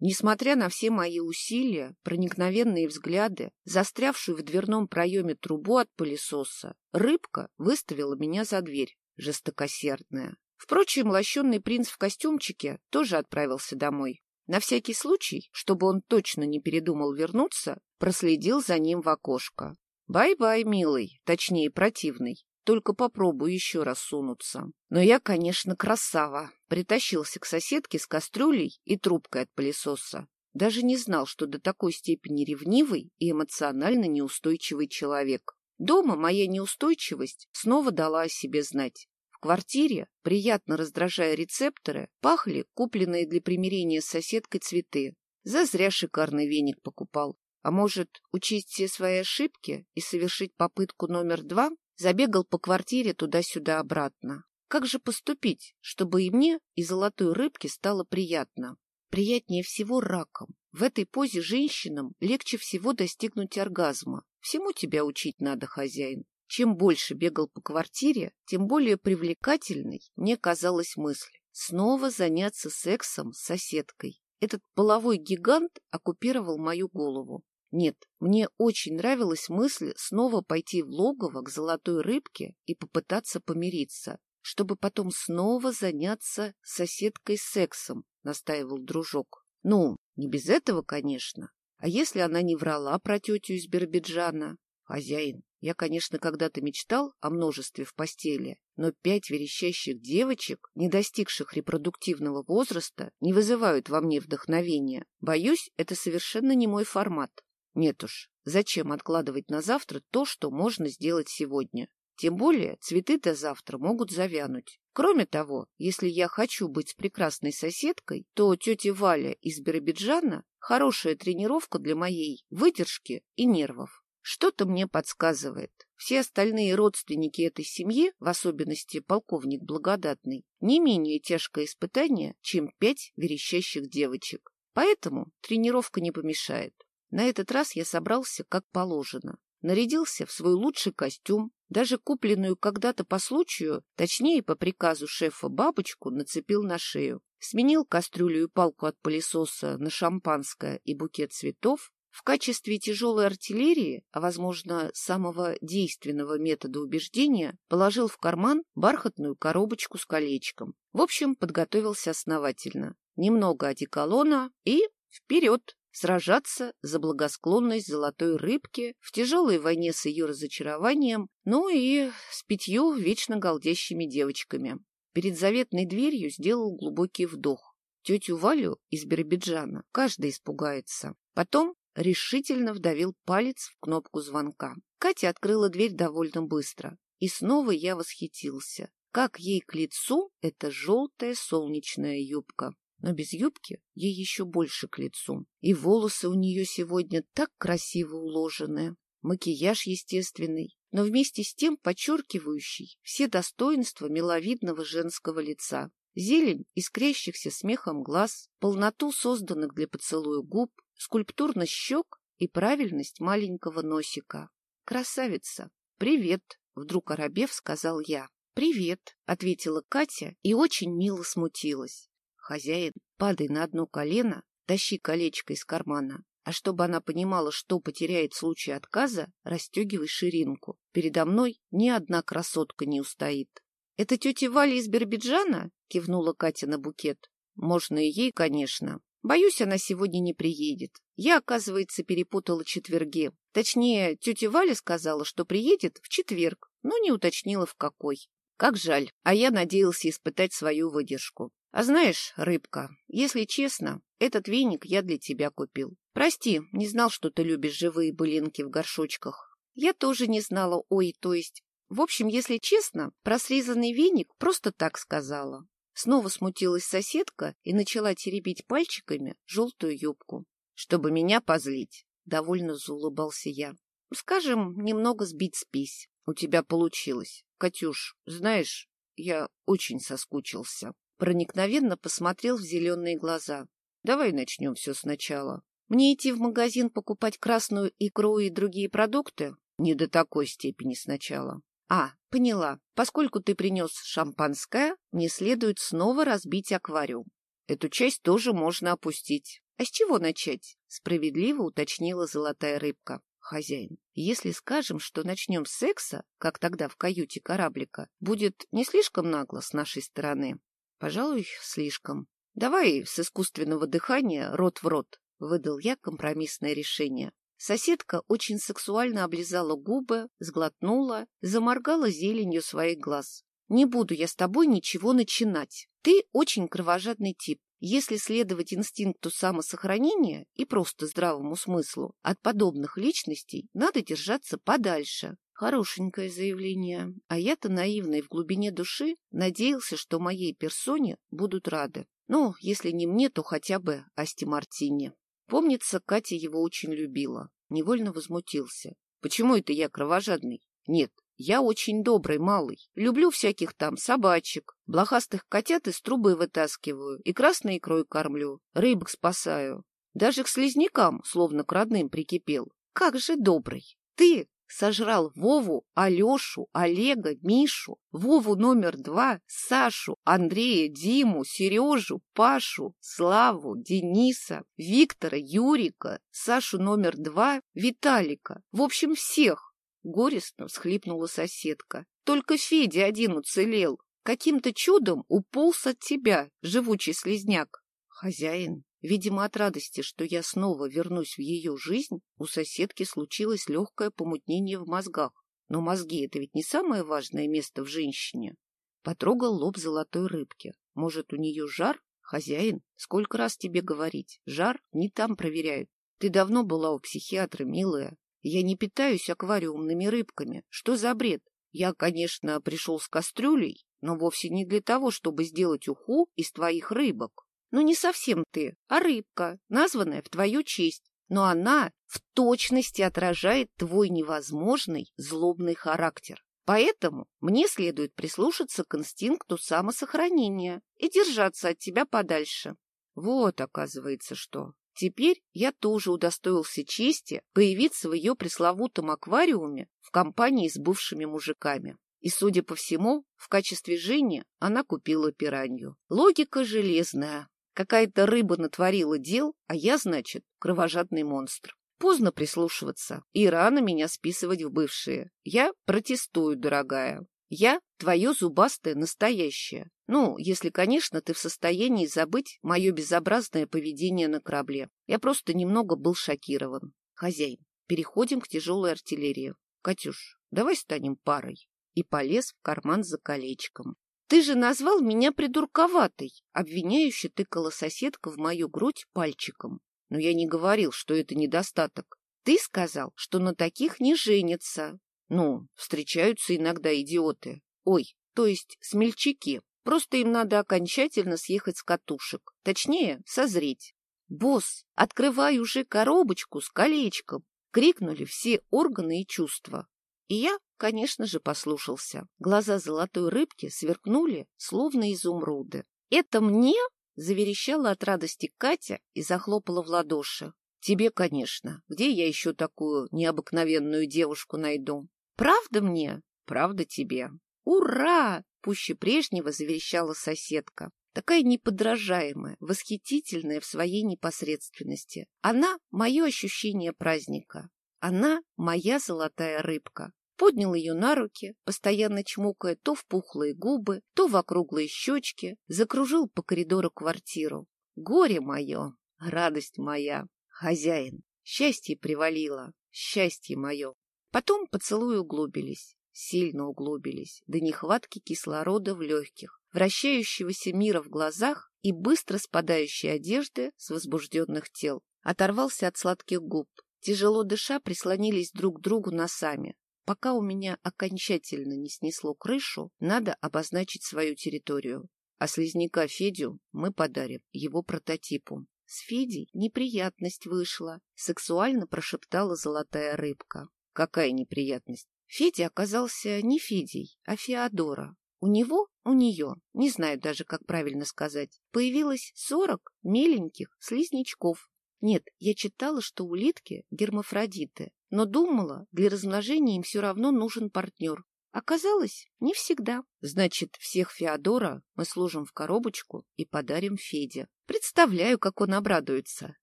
Несмотря на все мои усилия, проникновенные взгляды, застрявшую в дверном проеме трубу от пылесоса, рыбка выставила меня за дверь, жестокосердная. Впрочем, лощенный принц в костюмчике тоже отправился домой. На всякий случай, чтобы он точно не передумал вернуться, проследил за ним в окошко. «Бай-бай, милый, точнее, противный. Только попробую еще раз сунуться. Но я, конечно, красава. Притащился к соседке с кастрюлей и трубкой от пылесоса. Даже не знал, что до такой степени ревнивый и эмоционально неустойчивый человек. Дома моя неустойчивость снова дала о себе знать. В квартире, приятно раздражая рецепторы, пахли купленные для примирения с соседкой цветы. Зазря шикарный веник покупал. А может, учесть все свои ошибки и совершить попытку номер два? Забегал по квартире туда-сюда обратно. Как же поступить, чтобы и мне, и золотой рыбке стало приятно? Приятнее всего раком. В этой позе женщинам легче всего достигнуть оргазма. Всему тебя учить надо, хозяин. Чем больше бегал по квартире, тем более привлекательной мне казалась мысль. Снова заняться сексом с соседкой. Этот половой гигант оккупировал мою голову. Нет, мне очень нравилась мысль снова пойти в логово к золотой рыбке и попытаться помириться, чтобы потом снова заняться соседкой сексом, настаивал дружок. Ну, не без этого, конечно. А если она не врала про тетю из Биробиджана? Хозяин, я, конечно, когда-то мечтал о множестве в постели, но пять верещащих девочек, не достигших репродуктивного возраста, не вызывают во мне вдохновения. Боюсь, это совершенно не мой формат. Нет уж, зачем откладывать на завтра то, что можно сделать сегодня? Тем более цветы до завтра могут завянуть. Кроме того, если я хочу быть прекрасной соседкой, то тетя Валя из Биробиджана – хорошая тренировка для моей выдержки и нервов. Что-то мне подсказывает. Все остальные родственники этой семьи, в особенности полковник Благодатный, не менее тяжкое испытание, чем пять верещащих девочек. Поэтому тренировка не помешает. На этот раз я собрался как положено. Нарядился в свой лучший костюм, даже купленную когда-то по случаю, точнее по приказу шефа бабочку, нацепил на шею. Сменил кастрюлю и палку от пылесоса на шампанское и букет цветов. В качестве тяжелой артиллерии, а, возможно, самого действенного метода убеждения, положил в карман бархатную коробочку с колечком. В общем, подготовился основательно. Немного одеколона и вперед! Сражаться за благосклонность золотой рыбки в тяжелой войне с ее разочарованием, ну и с пятью вечно голдящими девочками. Перед заветной дверью сделал глубокий вдох. Тетю Валю из Биробиджана каждый испугается. Потом решительно вдавил палец в кнопку звонка. Катя открыла дверь довольно быстро. И снова я восхитился. Как ей к лицу эта желтая солнечная юбка но без юбки ей еще больше к лицу. И волосы у нее сегодня так красиво уложены. Макияж естественный, но вместе с тем подчеркивающий все достоинства миловидного женского лица. Зелень искрящихся смехом глаз, полноту созданных для поцелуя губ, скульптурность щек и правильность маленького носика. «Красавица! Привет!» — вдруг оробев сказал я. «Привет!» — ответила Катя и очень мило смутилась. Хозяин, падай на одно колено, тащи колечко из кармана, а чтобы она понимала, что потеряет в случае отказа, расстегивай ширинку. Передо мной ни одна красотка не устоит. — Это тетя Валя из Биробиджана? — кивнула Катя на букет. — Можно и ей, конечно. Боюсь, она сегодня не приедет. Я, оказывается, перепутала четверги. Точнее, тетя Валя сказала, что приедет в четверг, но не уточнила, в какой. Как жаль, а я надеялся испытать свою выдержку. А знаешь, рыбка, если честно, этот веник я для тебя купил. Прости, не знал, что ты любишь живые былинки в горшочках. Я тоже не знала, ой, то есть... В общем, если честно, про срезанный веник просто так сказала. Снова смутилась соседка и начала теребить пальчиками желтую юбку. Чтобы меня позлить, довольно заулыбался я. Скажем, немного сбить спесь. У тебя получилось. Катюш, знаешь, я очень соскучился проникновенно посмотрел в зеленые глаза. «Давай начнем все сначала. Мне идти в магазин покупать красную икру и другие продукты? Не до такой степени сначала. А, поняла. Поскольку ты принес шампанское, мне следует снова разбить аквариум. Эту часть тоже можно опустить. А с чего начать? Справедливо уточнила золотая рыбка. Хозяин, если скажем, что начнем с секса, как тогда в каюте кораблика, будет не слишком нагло с нашей стороны? Пожалуй, слишком. Давай с искусственного дыхания рот в рот, выдал я компромиссное решение. Соседка очень сексуально облизала губы, сглотнула, заморгала зеленью своих глаз. «Не буду я с тобой ничего начинать. Ты очень кровожадный тип. Если следовать инстинкту самосохранения и просто здравому смыслу, от подобных личностей надо держаться подальше. Хорошенькое заявление. А я-то наивный в глубине души надеялся, что моей персоне будут рады. Ну, если не мне, то хотя бы Асти Мартини. Помнится, Катя его очень любила. Невольно возмутился. Почему это я кровожадный? Нет, я очень добрый малый. Люблю всяких там собачек, блохастых котят из трубы вытаскиваю и красной икрой кормлю, рыбок спасаю. Даже к слизнякам, словно к родным, прикипел. Как же добрый! Ты сожрал Вову, Алешу, Олега, Мишу, Вову номер два, Сашу, Андрея, Диму, Сережу, Пашу, Славу, Дениса, Виктора, Юрика, Сашу номер два, Виталика. В общем, всех. Горестно всхлипнула соседка. Только Федя один уцелел. Каким-то чудом уполз от тебя, живучий слезняк. Хозяин, видимо, от радости, что я снова вернусь в ее жизнь, у соседки случилось легкое помутнение в мозгах. Но мозги — это ведь не самое важное место в женщине. Потрогал лоб золотой рыбки. Может, у нее жар? Хозяин, сколько раз тебе говорить? Жар не там проверяют. Ты давно была у психиатра, милая. Я не питаюсь аквариумными рыбками. Что за бред? Я, конечно, пришел с кастрюлей, но вовсе не для того, чтобы сделать уху из твоих рыбок. Ну, не совсем ты, а рыбка, названная в твою честь. Но она в точности отражает твой невозможный злобный характер. Поэтому мне следует прислушаться к инстинкту самосохранения и держаться от тебя подальше. Вот, оказывается, что. Теперь я тоже удостоился чести появиться в ее пресловутом аквариуме в компании с бывшими мужиками. И, судя по всему, в качестве Жени она купила пиранью. Логика железная. Какая-то рыба натворила дел, а я, значит, кровожадный монстр. Поздно прислушиваться и рано меня списывать в бывшие. Я протестую, дорогая. Я твое зубастое настоящее. Ну, если, конечно, ты в состоянии забыть мое безобразное поведение на корабле. Я просто немного был шокирован. Хозяин, переходим к тяжелой артиллерии. Катюш, давай станем парой. И полез в карман за колечком. Ты же назвал меня придурковатой, обвиняюще тыкала соседка в мою грудь пальчиком. Но я не говорил, что это недостаток. Ты сказал, что на таких не женятся. Ну, встречаются иногда идиоты. Ой, то есть смельчаки. Просто им надо окончательно съехать с катушек. Точнее, созреть. «Босс, открывай уже коробочку с колечком!» — крикнули все органы и чувства. И я, конечно же, послушался. Глаза золотой рыбки сверкнули, словно изумруды. «Это мне?» — заверещала от радости Катя и захлопала в ладоши. «Тебе, конечно. Где я еще такую необыкновенную девушку найду?» Правда мне? Правда тебе? Ура! Пуще прежнего заверещала соседка. Такая неподражаемая, восхитительная в своей непосредственности. Она — мое ощущение праздника. Она — моя золотая рыбка. Поднял ее на руки, постоянно чмокая то в пухлые губы, то в округлые щечки, закружил по коридору квартиру. Горе мое, радость моя, хозяин, счастье привалило, счастье мое. Потом поцелуи углубились, сильно углубились, до нехватки кислорода в легких, вращающегося мира в глазах и быстро спадающей одежды с возбужденных тел. Оторвался от сладких губ. Тяжело дыша, прислонились друг к другу носами. Пока у меня окончательно не снесло крышу, надо обозначить свою территорию. А слизняка Федю мы подарим его прототипу. С Федей неприятность вышла, сексуально прошептала золотая рыбка. Какая неприятность. Федя оказался не Федей, а Феодора. У него, у нее, не знаю даже, как правильно сказать, появилось сорок меленьких слизнячков. Нет, я читала, что улитки гермафродиты, но думала, для размножения им все равно нужен партнер. Оказалось, не всегда. Значит, всех Феодора мы сложим в коробочку и подарим Феде. Представляю, как он обрадуется.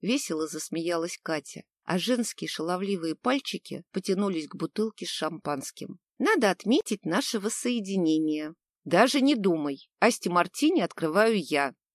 Весело засмеялась Катя, а женские шаловливые пальчики потянулись к бутылке с шампанским. Надо отметить наше воссоединение. Даже не думай. Асти Мартини открываю я.